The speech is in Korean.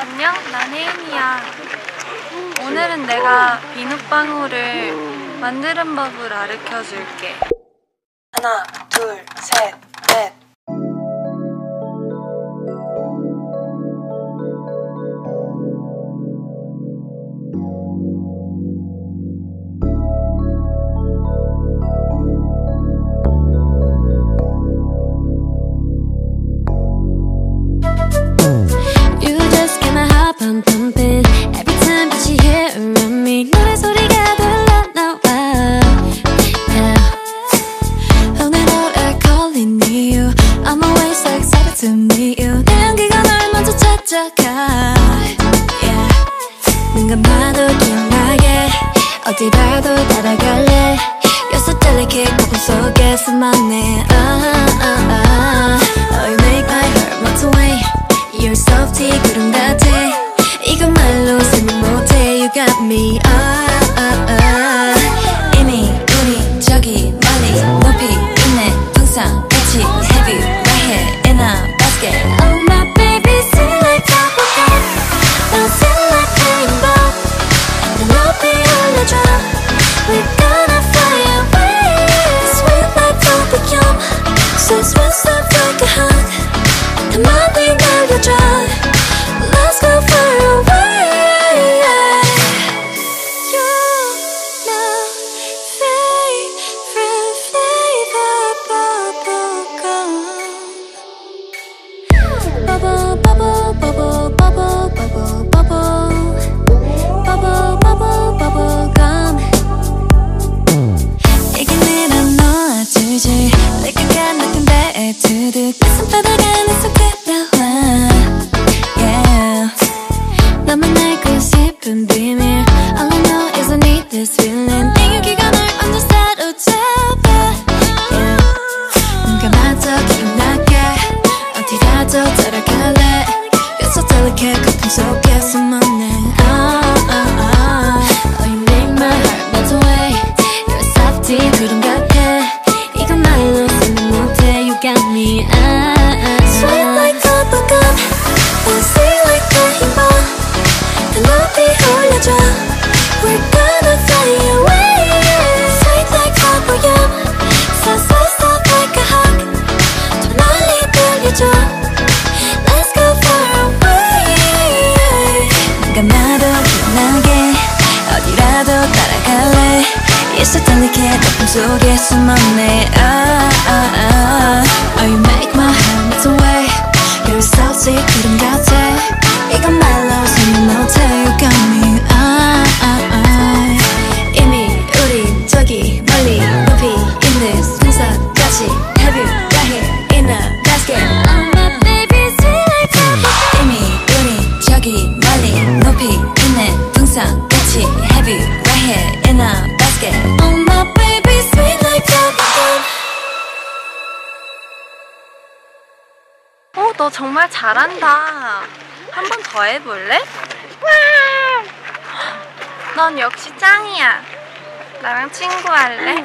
안녕, 난 혜인이야. 오늘은 내가 비눗방울을 만드는 법을 가르쳐 줄게. 하나, 둘, 셋, meet you. 내 향기가 널 먼저 찾아가. Yeah. 눈 감아도 기억나게 어디 봐도 따라갈래. You're so delicate 속에 숨었네. Ah, ah, ah. this feeling 내 유기가 널 완전 사로잡아 Yeah 눈 감아도 기억나게 어디라도 따라갈래 You're so delicate 거품 속에 숨었네 Ah, ah, ah. Oh, you make my heart melt away You're a softie 구름 같아 이건 말로 설명 못해 You got me ah, ah, ah. Sweet like bubblegum Bouncy like 속에 숨었네 ah, ah, ah. Oh you make my heart melt away You're sweet 구름 같아 이건 말로 설명 못해 You got me ah, ah, ah. 이미 우린 저기 멀리 높이 있는 순삭같이 Have you right here in 너 정말 잘한다. 한 번 더 해볼래? 넌 역시 짱이야. 나랑 친구할래?